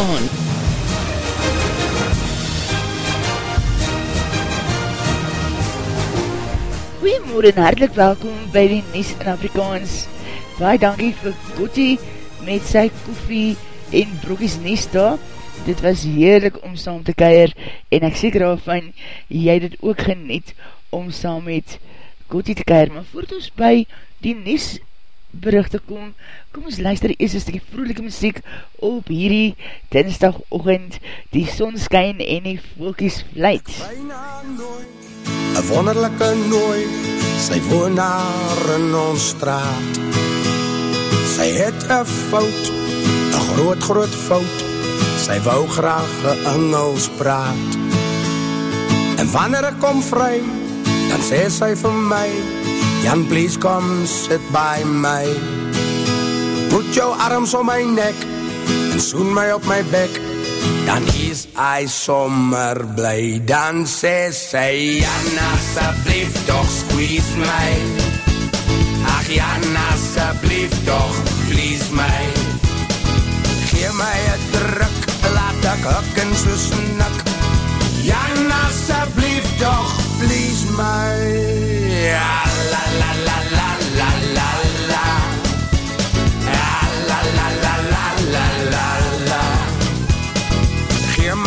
Afrikaans. Goeiemorgen en hartelijk welkom by die Nies in Afrikaans. Baie dankie vir Gotti met sy koffie en broekies Nies daar. Dit was heerlik om saam te keir en ek seker daarvan jy dit ook geniet om saam met Gotti te keir. Maar voort ons by die Nies berichte kom, kom ons luister eers een stukje vroelike muziek op hierdie dinsdag ochend, die sonskyn en die volkies vluit. Een wonderlijke nooi, sy woon daar in ons straat. Sy het een fout, een groot groot fout, sy wou graag een Engels praat. En wanneer ek kom vry, dan sê sy vir my, Jan, please come sit by my. Put jou arms om my nek en soen my op my bek. Dan is hy sommer bly. Dan sê sy, Jan, asseblief toch squeeze my. Ach, Jan, asseblief toch please my. Geef my een druk, laat ek huk en so snak. Jan, asseblief toch please my. Ja, la, la,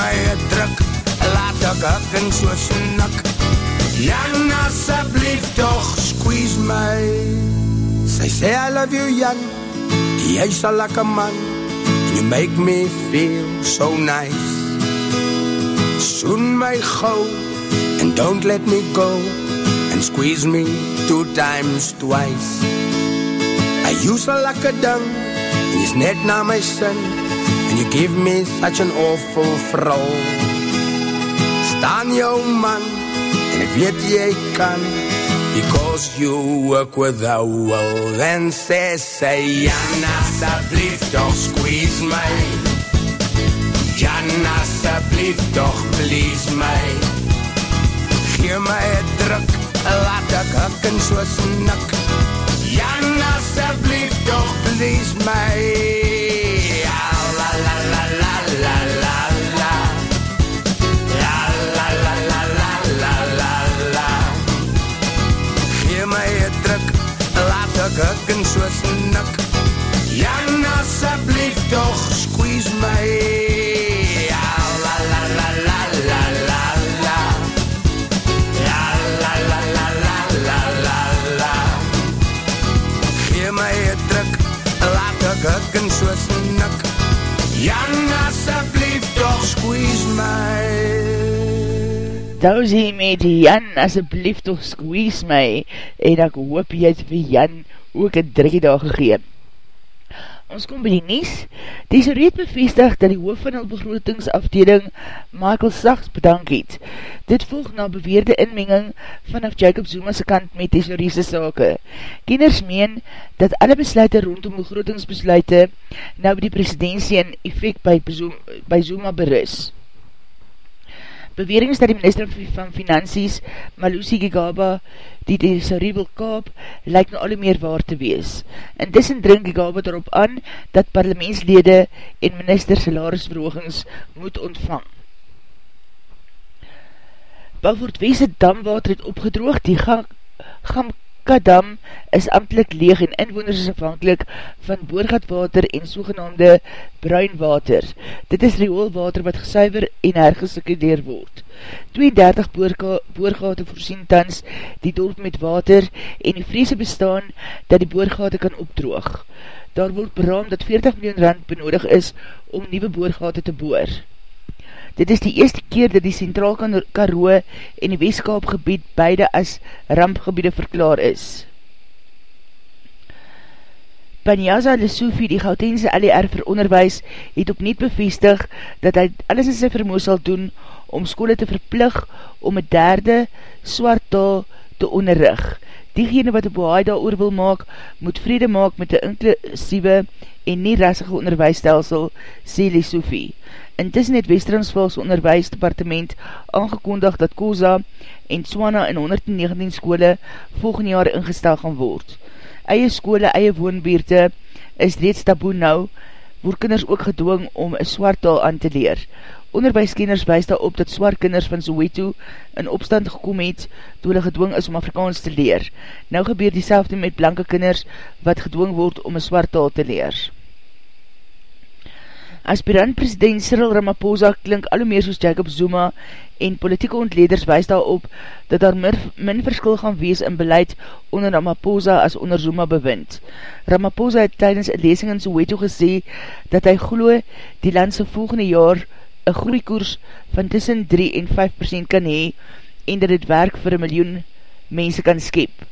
my druk, laat ek huk en so snak. Jan, asseblief toch, squeeze my. Sy sê, I love you, Jan, jy is a lekker man, and you make me feel so nice. Soon my gauw, and don't let me go, and squeeze me two times twice. I use a lekker ding, en is net na my sin, and you give me such an awful vrou. Staan jou man, en ek weet jy kan, because you work with the world, and say, say, Jan, asseblief toch squeeze my. Jan, asseblief toch please my. Geef my een druk, laat ek huk en so snik. Jan, asseblief toch please my. Huk en so snik. Jan, asseblief toch squeeze my. Ja, la, la, la, la, la, la, la. Ja, la, la, la, la, la, la, la. Geef my een druk, laat ek huk en so snik. Jan, asseblief toch squeeze my. Dousie met Jan, asjeblief toch squeeze my, en ek hoop jy het vir Jan ook een drukkie daar gegeem. Ons kom by die Nies. Die reed bevestig dat die hoof van die begrotingsafdeling Michael Sachs bedank het. Dit volg na beweerde inmenging vanaf Jacob Zuma's kant met tesoriese sake. Kenners meen dat alle besluite rondom begrotingsbesluite nou by die presidentie in effect by, by Zuma berus. Bewerings dat die minister van Finansies, Malusi Gigaba, die tesourie wil kaap, lyk nou alle meer waar te wees. Intussen dring Gigaba daarop aan, dat parlementslede en minister salarisverhoogings moet ontvang. Bouwvoort Wese damwater het opgedroog, die Gamkadam is amtelijk leeg en inwoners is afhankelijk van boorgatwater en sogenaamde bruinwater. Dit is rioolwater wat gesuiver en hergesekudeer word. 32 boorga boorgate voorsien tans die dorp met water en die vreese bestaan dat die boorgate kan opdroog. Daar word beraam dat 40 miljoen rand benodig is om nieuwe boorgate te boor. Dit is die eerste keer dat die Centraal Karoo en die Westkaap gebied beide as rampgebiede verklaar is. Panyaza Lesofie, die Gautengse LER vir onderwijs, het opnieuw bevestig dat hy alles in sy vermoe sal doen om skole te verplig om een derde swart taal te onderrig. Diegene wat op Bohaai daar oor wil maak, moet vrede maak met die inklusieve en nie rassige onderwijsstelsel, sê Lesofie. Intussen het Westransvals Onderwijsdepartement aangekondig dat Koza en Swana in 119 skole volgende jaar ingestel gaan word. Eie skole, eie woonbeerte is reeds taboe nou word kinders ook gedwong om een swart taal aan te leer. Onderwijskenners wees daarop dat swart kinders van Soweto in opstand gekom het toe hulle gedwong is om Afrikaans te leer. Nou gebeur die met blanke kinders wat gedwong word om een swart taal te leer. Aspirant-president Cyril Ramaphosa klink al meer soos Jacob Zuma en politieke ontleders wees daarop dat daar meer, min verskil gaan wees in beleid onder Ramaphosa as onder Zuma bewind. Ramaphosa het tydens een lesing in Soweto gesê dat hy glo die landse volgende jaar een groeikoers van tussen 3 en 5% kan hee en dat het werk vir een miljoen mense kan skep.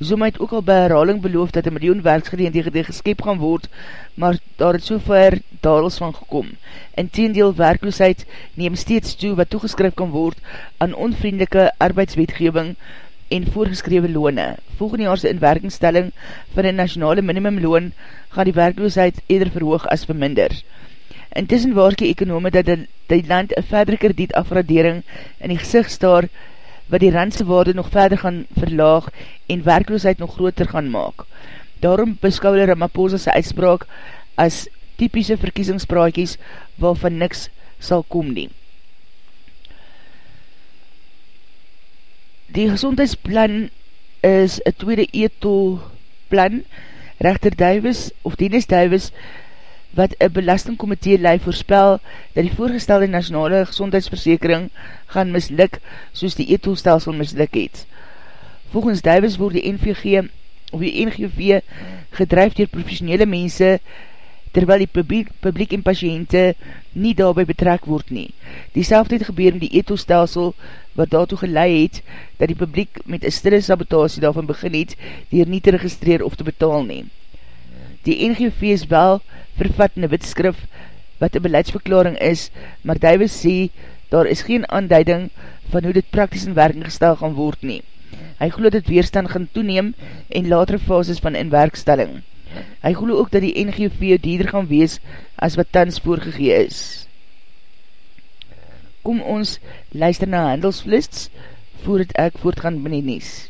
Zuma het ook al by herhaling beloof dat een miljoen werksgedeende geskep gaan word, maar daar het so ver dadels van gekom. In teendeel werkloosheid neem steeds toe wat toegeskryf kan word aan onvriendelike arbeidswetgeving en voorgeskrewe loone. Volgende jaarse inwerkingstelling van die nationale minimumloon gaan die werkloosheid eerder verhoog as verminder. Intussen waarke ekonome dat die land een verdere krediet afradering in die gezicht staar wat die randse waarde nog verder gaan verlaag en werkloosheid nog groter gaan maak. Daarom beskou hulle Ramaphosa sy uitspraak as typische verkiesingspraatjies waarvan niks sal kom nie. Die gezondheidsplan is een tweede etol plan. Rechter Duives of Dennis Duives wat een belastingkomitee lei voorspel dat die voorgestelde nationale gezondheidsversekering gaan mislik soos die eetolstelsel mislik het. Volgens Duives word die NVG of die NGV gedrijf dier professionele mense terwyl die publiek, publiek en patiënte nie daarby betrek word nie. Die het gebeur in die eetolstelsel wat daartoe gelei het dat die publiek met een stille sabotasie daarvan begin het dier nie te registreer of te betaal nie. Die NGV is wel vervat in een witskrif wat een beleidsverklaring is, maar Duives sê, daar is geen aanduiding van hoe dit praktisch in werking gestel gaan word nie. Hy geloof dat weerstand gaan toeneem en latere fases van inwerkstelling. Hy geloof ook dat die NGV dieder gaan wees as wat tans voorgegee is. Kom ons luister na handelsflists voordat ek voortgaan binnen nies.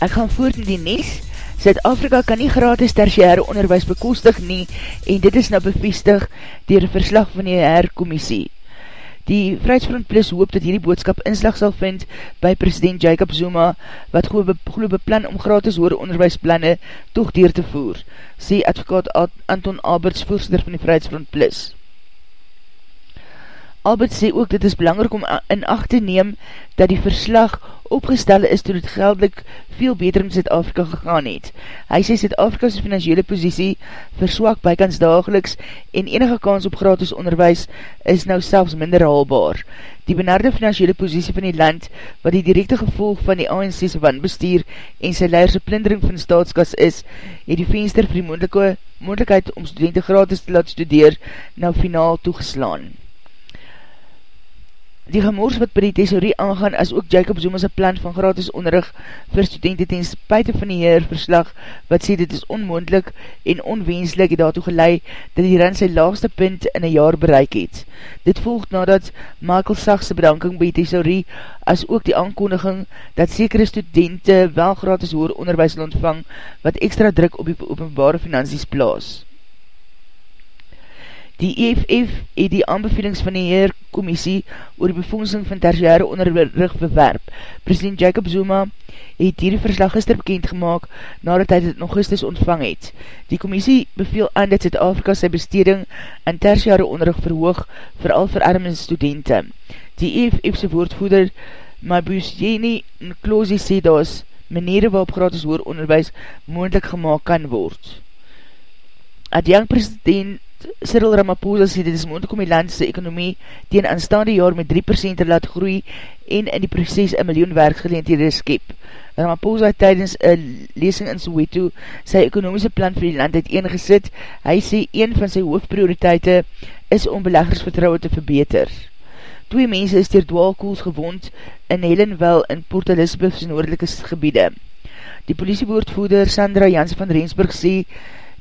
Ek gaan voort in die Nes. Zuid-Afrika kan nie gratis tertiaire onderwijs bekostig nie en dit is nou bevestig dier verslag van die HR-commissie. Die Vrijheidsfront Plus hoop dat hierdie boodskap inslag sal vind by president Jacob Zuma wat geloof beplan om gratis hoor onderwijsplanne toch dier te voer, sê advokaat Anton Alberts, voorzitter van die Vrijheidsfront Plus. Albert sê ook dit is belangrijk om in acht te neem dat die verslag opgestel is toe dit geldelik veel beter in Zuid-Afrika gegaan het. Hy sê Zuid-Afrika's financiële posiesie verswak bykans dageliks en enige kans op gratis onderwijs is nou selfs minder haalbaar. Die benarde financiële posiesie van die land wat die directe gevolg van die ANC's wanbestuur en sy leierse plindering van staatskas is, het die venster vir die moendelijkheid om studenten gratis te laat studeer nou finaal toegeslaan. Die gemoors wat by die thesaurie aangaan as ook Jacob Zuma's plan van gratis onderrug vir studenten ten spuite van die heerverslag wat sê dit is onmoendlik en onwenslik het daartoe gelei dat die rand sy laagste punt in een jaar bereik het. Dit volgt nadat Michael Sachse bedanking by die thesaurie as ook die aankondiging dat sekere studenten wel gratis hoor onderwijs ontvang wat extra druk op die openbare finansies plaas. Die EFF het die aanbevelings van die heer commissie oor die bevondsing van tertiaire onderrug bewerp. President Jacob Zuma het hierdie verslag gister bekend gemaakt nadat hy dit in augustus ontvang het. Die commissie beveel aan dat Zuid-Afrika sy besteding aan tertiaire onderrug verhoog, vooral vir arme studenten. Die EFF'se woordvoeder Mabusjeni Nklosi sê daar is maniere waarop gratis hoor onderwijs moendlik gemaakt kan word. Adjang president Cyril Ramaphosa sê dit is moendlik om die landse ekonomie teen aanstaande jaar met 3% te laat groei en in die proces een miljoen werkgeleendhede skep. Ramaphosa het tydens een lesing in Soweto sy ekonomiese plan vir die land het eengesit. Hy sê een van sy hoofdprioriteite is om beleggersvertrouwe te verbeter. Twee mense is dier dwaalkoels gewond in Helenwil in Port Elizabeth's noordelike gebiede. Die politiewoordvoeder Sandra Jansen van Rensburg sê,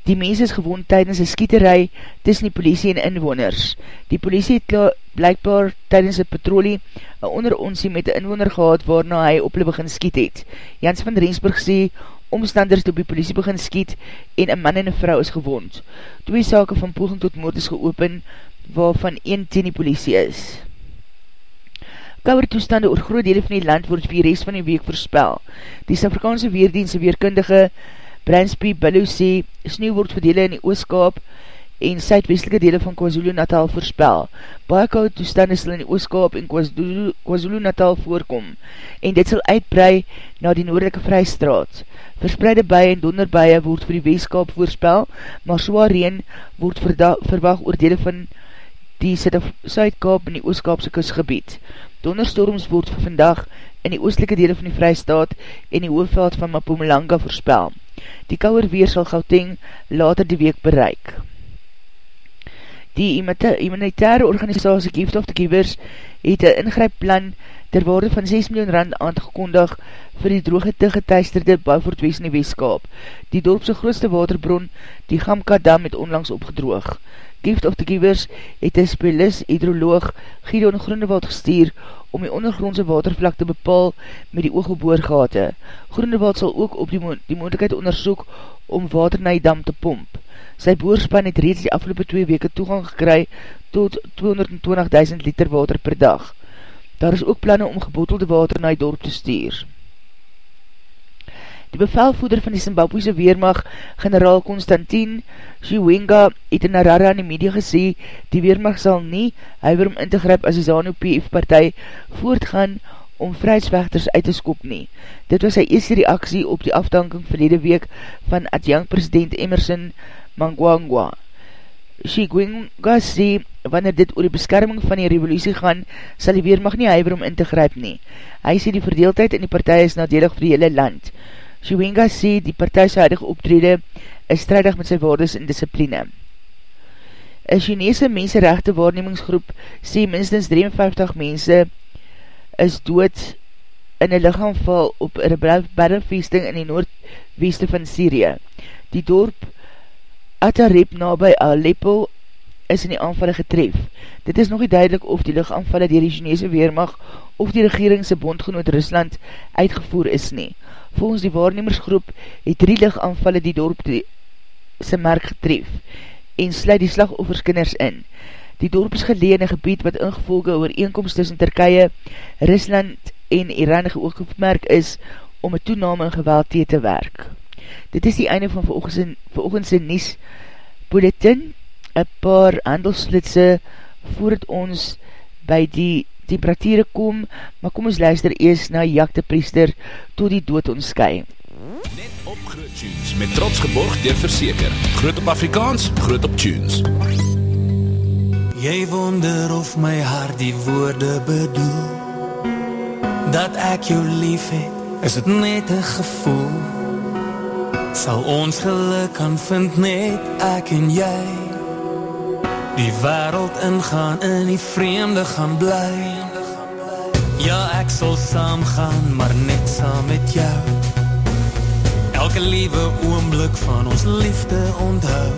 die mense is gewond tydens een skieterij tussen die politie en inwoners. Die politie het blijkbaar tydens een patrolie een onderonsie met een inwoner gehad waarna hy op hulle begin skiet het. Jansen van Rensburg sê, omstanders op die politie begin skiet en een man en een vrou is gewond. Twee sake van poging tot moord is geopen waarvan een ten die politie is. Kouwer toestande oor groot dele van die land word vir die rest van die week voorspel. Die Safrikaanse Weerdiense weerkundige Bransby Billow sê, sneeuw word verdele in die ooskaap en suidwestelike dele van KwaZulu-Natal voorspel. Baie kouwe toestande sal in die ooskaap en KwaZulu-Natal voorkom en dit sal uitbrei na die noordelike vrystraat. Verspreide baie en donderbaie word vir die weeskaap voorspel, maar zwaar reen word verwag oor dele van die Suid-Kaap en die Ooskaapse kusgebied. Donderstorms word vir vandag in die oostelike dele van die Vrijstaat en die hoofveld van Mapumalanga voorspel. Die kouwer weer sal Gauteng later die week bereik. Die humanitaire organisatie Gift of the Givers het een ingrypplan ter waarde van 6 miljoen rand aangekondig vir die droge te getuisterde Bouwvoortwees in die Weeskaap. Die dorpse grootste waterbron, die Gamka Dam, het onlangs opgedroog. Gift of the Givers het een spelis hydroloog Gideon Groenewald gestuur om die ondergrondse watervlak te bepaal met die oogeboorgate. Groenewald sal ook op die, mo die moeilijkheid onderzoek om water na die dam te pomp. Sy boorspan het reeds die afgelopen twee weke toegang gekry tot 220.000 liter water per dag. Daar is ook planne om gebottelde water na die dorp te stuur. Die bevelvoeder van die Zimbabwese Weermacht, generaal Konstantin Shiwenga, het in Narara in die media gesê, die Weermacht sal nie huiver om in te gryp as die ZANU-PF-partij voortgaan om vrijheidsvechters uit te skop nie. Dit was sy eerste reaksie op die afdanking verlede week van adjunct-president Emerson Mangwangwa. Shiwenga sê, wanneer dit oor die beskerming van die revolutie gaan, sal die Weermacht nie huiver om in te gryp nie. Hy sê die verdeeldheid in die partij is nadelig vir die hele land. Shiwenga sê die partijse huidige optrede is strijdig met sy waardes en discipline. Een Chinese mensenrechte waarnemingsgroep sê minstens 53 mense is dood in een lichaamval op een barrevesting in die noordweste van Syrië. Die dorp Atareb na by Aleppo is in die aanvalle getref. Dit is nog nie duidelik of die lichaamvalle dier die Chinese Weermacht of die regeringse bondgenoot Rusland uitgevoer is nie. Volgens die waarnemersgroep het drie lichaamvalle die dorp die sy merk getref en sluit die slagofferskinders in. Die dorp is gelee in een gebied wat ingevolge oor eenkomst tussen Turkije, Rusland en Iran geoogmerk is om een toename in geweld te werk. Dit is die einde van veroogendse Nies Bulletin, een paar handelsflitse voordat ons by die temperatuur kom, maar kom ons luister eers na Jakte Priester tot die dood ons sky. Net op Groot Tunes, met trots geborg dier verseker. Groot op Afrikaans, groot op Tunes. Jy wonder of my hart die woorde bedoel Dat ek jou lief het, is het net een gevoel Sal ons geluk kan vind net ek en jy Die wereld ingaan en die vreemde gaan bly Ja, ek sal saam gaan, maar net saam met jou. Elke liewe oomblik van ons liefde onthou.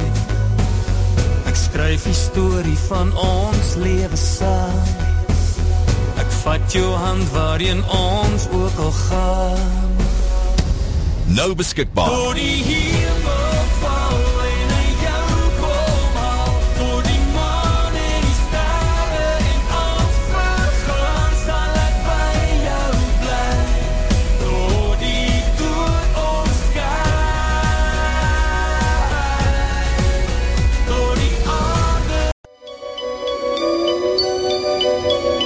Ek skryf die story van ons lewe saam. Ek vat jou hand waarin ons ook al gaan. Nou beskikbaar. Door die hemel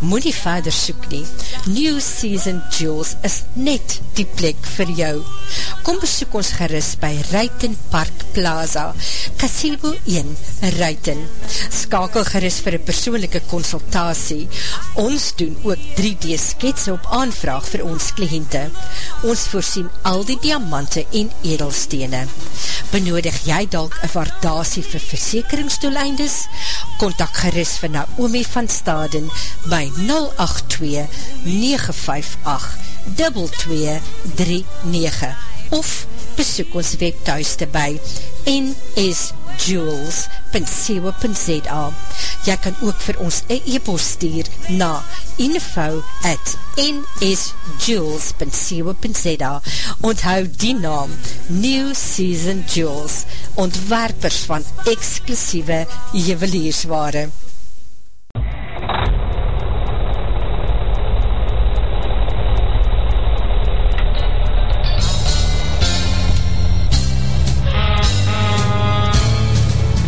Moet nie verder soek nie. New Season Jewels is net die plek vir jou. Kom besoek ons gerust by Ruiten Park Plaza, Casebo 1, Ruiten. Skakel gerust vir een persoonlijke consultatie. Ons doen ook 3D sketsen op aanvraag vir ons kliënte. Ons voorsien al die diamante en edelstene. Benodig jy dalk een waardasie vir versekeringsdoeleindes? Contact gerust vir Naomi van Staden by 082-958-2239 of besoek ons webthuiste by nsjewels.co.za Jy kan ook vir ons e-post stuur na info at nsjewels.co.za Onthou die naam New Season Jewels ontwerpers van exclusieve juweliersware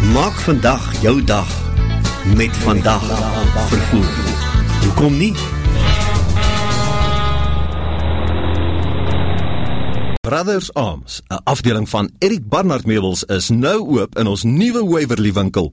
Maak vandag jou dag met vandag vervoer. Hoekom nie? Brothers Arms, 'n afdeling van Erik Barnard Meubels is nou oop in ons nuwe Waverly winkel.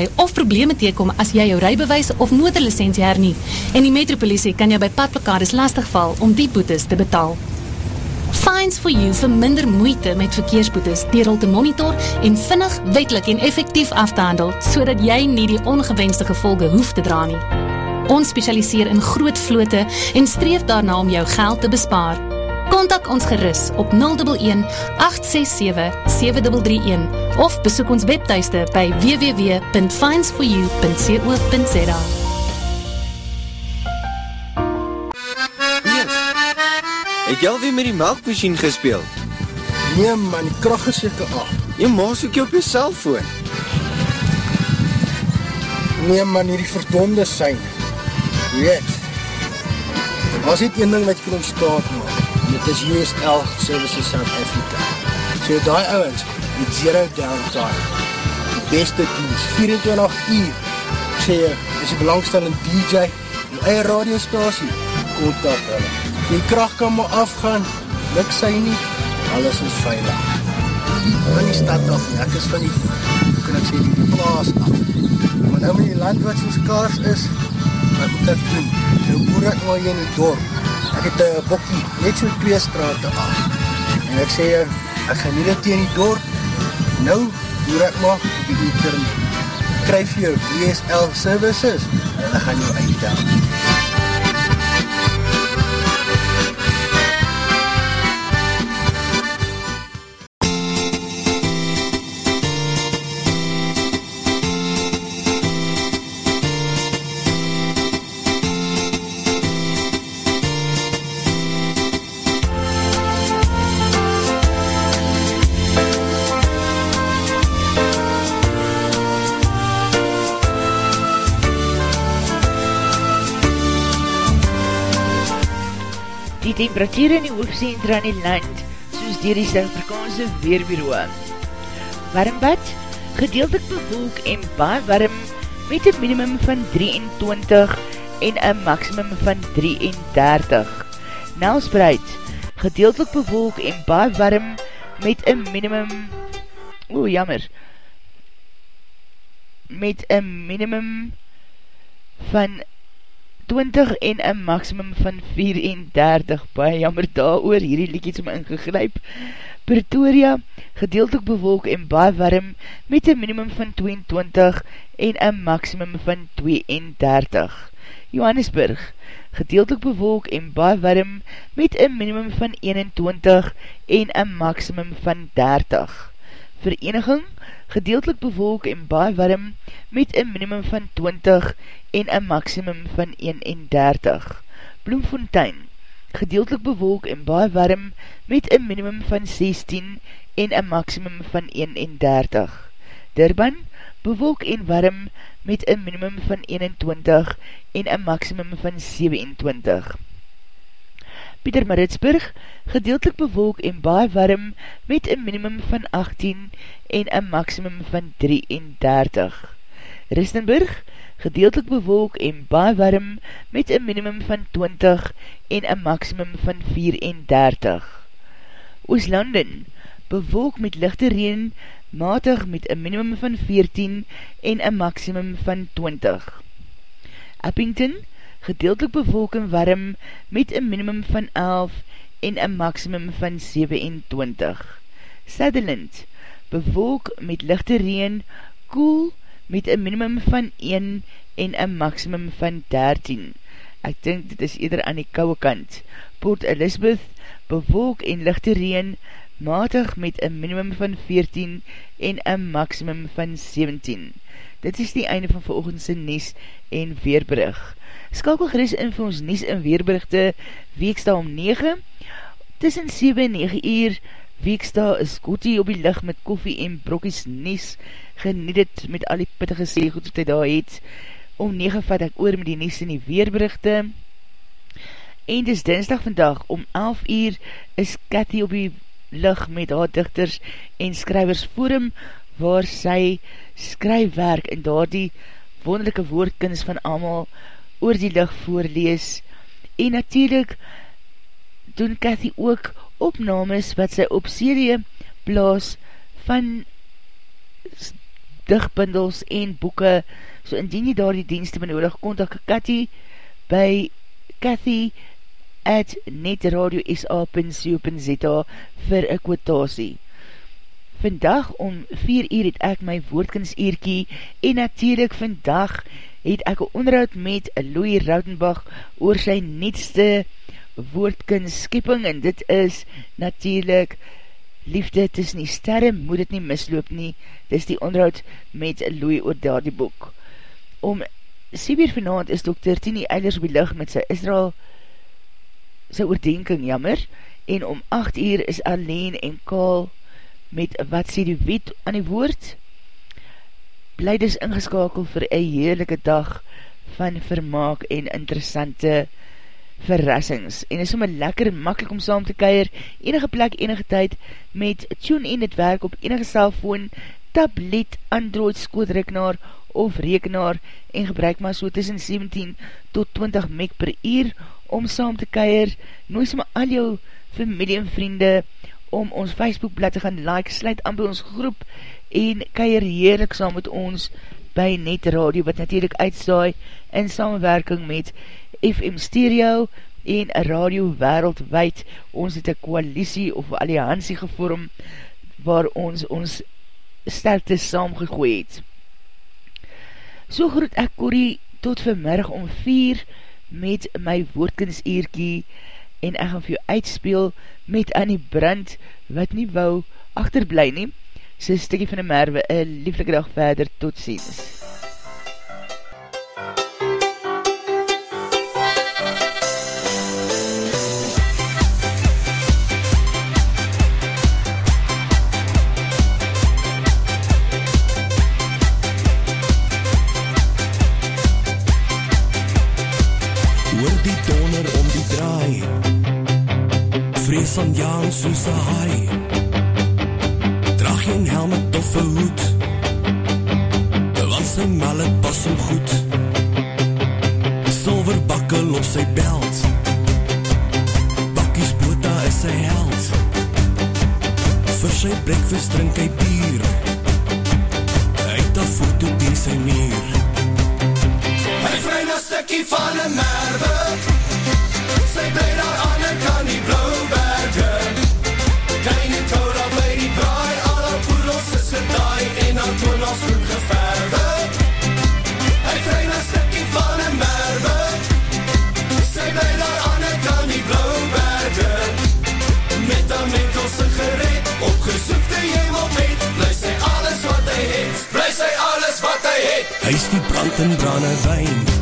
of probleme teekom as jy jou rybewys of motorlisensie hernie. En die metropolisie kan jou by padplekades lastigval om die boetes te betaal. Fines for you vir minder moeite met verkeersboetes deur hul te monitor en vinnig, wetlik en effektief af te handel sodat jy nie die ongewenste gevolge hoef te dra nie. Ons spesialiseer in groot vlote en streef daarna om jou geld te bespaar. Kontak ons gerus op 011 867 7331 of besoek ons webtuiste by www.finesforyou.co.za. Het jy alweer met die melkmachine gespeeld? Nee man, die kracht is seker af. Jy maas ook jy op jy cellfoon. Nee man, hier die verdonde sein. Weet, as dit een ding wat jy kan ontstaan maak, dit is USL Services South Africa. So die ouwens, met zero downtime, die beste dienst, 24 uur, ek sê jy, is die belangstellende DJ, die eie radiostasie, kontak hulle. Die kracht kan maar afgaan, luk sy nie, alles is veilig. Van die stad af, en ek is van die, hoe kan ek sê, die plaas af. Maar nou met die land wat soos kaars is, wat moet ek doen? Nou boer ek maar hier in die dorp. Het een bokkie, net so twee straten af. En ek sê, ek gaan nie dit in die dorp, nou boer ek maar op die internet. Kryf jou DSL services, en ek gaan jou uitdaan. Temperatuur in die hoofdcentra in die land, soos dier die Suid-Afrikaanse Weerbureau. Warmbad, gedeeltelik bewolk en baar warm, met een minimum van 23 en een maximum van 33. Nelspreid, gedeeltelik bewolk en baar warm, met een minimum, oe jammer, met een minimum van 20 en een maximum van 34. Baie jammer daar oor, hierdie liedjes om ingegryp. Pretoria, gedeeltelik bewolk en baie warm, met een minimum van 22 en een maximum van 32. Johannesburg, gedeeltelik bewolk en baie warm, met een minimum van 21 en een maximum van 30. Vereniging, gedeeltelik bewolk en baie warm, met een minimum van 20 en een maximum van 31. Bloemfontein, gedeeltelik bewolk en baie warm met een minimum van 16 en een maximum van 31. Durban, bewolk en warm met een minimum van 21 en een maximum van 27. Pieter Maritsburg, gedeeltelik bewolk en baie warm met een minimum van 18 en een maximum van 33. Ristenburg, gedeeltelik bewolk en baie warm met een minimum van 20 en een maximum van 34. Ooslanden, bewolk met lichte reen, matig met een minimum van 14 en een maximum van 20. Uppington, gedeeltelik bewolk en warm met een minimum van 11 en een maximum van 27. Sutherland, bewolk met lichte reen, koel met een minimum van 1 en een maximum van 13. Ek dink dit is eerder aan die kouwe kant. Port Elizabeth, bewolk en lichte reen, matig met een minimum van 14 en een maximum van 17. Dit is die einde van veroogendse Nies en Weerbrug. Skakel geris in vir ons Nies en Weerbruchte, weeksta om 9, tussen 7 en 9 uur, weeksta is Kotie op die licht met koffie en brokkies Nies, geniet het met al die pittige seegoed wat hy daar het. Om 9 vat ek oor met die nies en die weerberichte. En dis dinsdag vandag om 11 uur is Cathy op die lig met haar dichters en skrywers forum waar sy skryfwerk en daar die wonderlijke woordkins van amal oor die lig voorlees. En natuurlijk doen Cathy ook opnames wat sy op serie plaas van digbundels en boeke, so indien jy daar die dienste benodig, kontak Cathy by Cathy at netradio.sa.co.za vir een kwotasie. Vandag om 4 uur het ek my woordkinseerkie en natuurlijk vandag het ek een onderhoud met Louis Roudenbach oor sy netste woordkinskipping en dit is natuurlijk liefde tussen die sterre, moet het nie misloop nie, dis die onderhoud met Louis oor daar die boek. Om 7 uur vanavond is Dr. Tini Eilers op die licht met sy Israel sy oordenking jammer, en om 8 uur is alleen en kaal met wat sê die wet aan die woord, blyd is ingeskakel vir een heerlijke dag van vermaak en interessante verrassings. En is sommer lekker en makkelijk om saam te keir, enige plek, enige tyd, met tune-in het werk op enige cellfoon, tablet, android, skootrekenaar of rekenaar en gebruik maar so tussen 17 tot 20 meg per uur om saam te keir. Nooi sommer al jou familie en vriende om ons Facebookblad te gaan like, sluit aan by ons groep en keir heerlik saam met ons by Net Radio, wat natuurlijk uitsaai in samenwerking met FM Stereo en Radio Wereldwijd. Ons het een koalisie of alliantie gevorm waar ons ons sterkte saamgegooi het. So groet ek Corrie tot vanmiddag om 4 met my woordkinseerkie en ek gaan vir jou uitspeel met Annie Brand wat nie wou achterblij nie. Sy stikkie van die merwe, een lieflike dag verder, tot ziens. Donder om die draai. Vrees aan Jaan soos een haai. Draag geen helm met toffe hoed. Want sy mallet pas hom goed. Silver bakkel op sy belt. Bakkies bota is sy held. Vir sy breakfast drink hy bier. Hy het een foto die sy meer stikkie van een merwe. Sy bly daar aan en kan die blauwberge Klein en koura by die braai Al haar poedels is gedaai En haar toonals goed geverwe. Hy vrij na stikkie van een merwe. Sy bly daar aan en kan die blauwberge Met haar mentelse gereed Opgesoekte hemel met. Bly sy alles wat hy het Bly sy alles wat hy het. Hy is die brand en brane wijn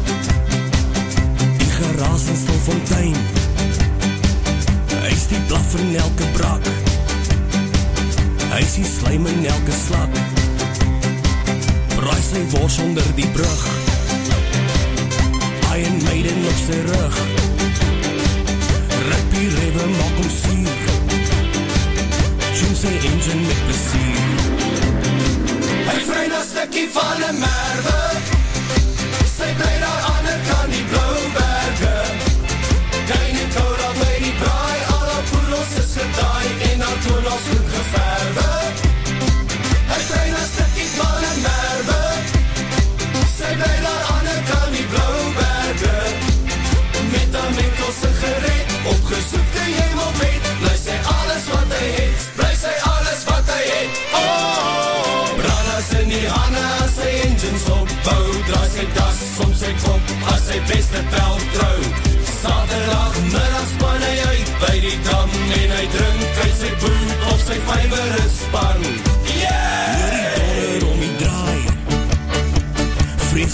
En stil fontein Hy is die blaf in elke brak Hy is die slijm in elke slak. Braai sy wors onder die brug. Iron Maiden op sy rug. Rip die rewe maak om sier Tune sy engine met plezier. Hy vrij na stikkie van een merwe. Sy bly daar en kan die blauwberge En haar toonals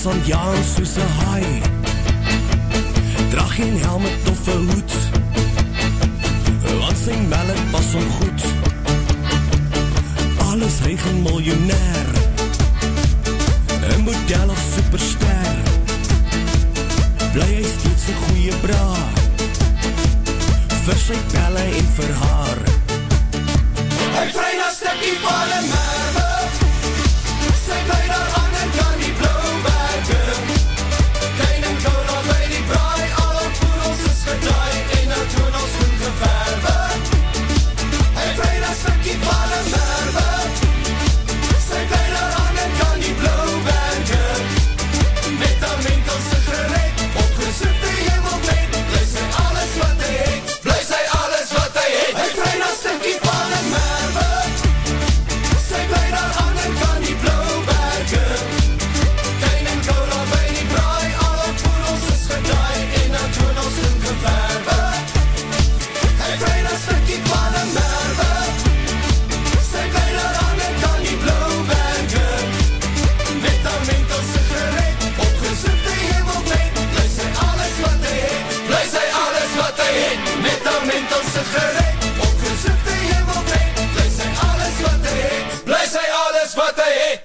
aan Jaan soos een haai. Draag geen helm met toffe hoed. Want sy melk pas om goed. Alles hy geen miljonair. Een model of superster. Bly hy steeds een goeie bra. Vir sy pelle en vir haar Hy vrij na stikkie van een merwe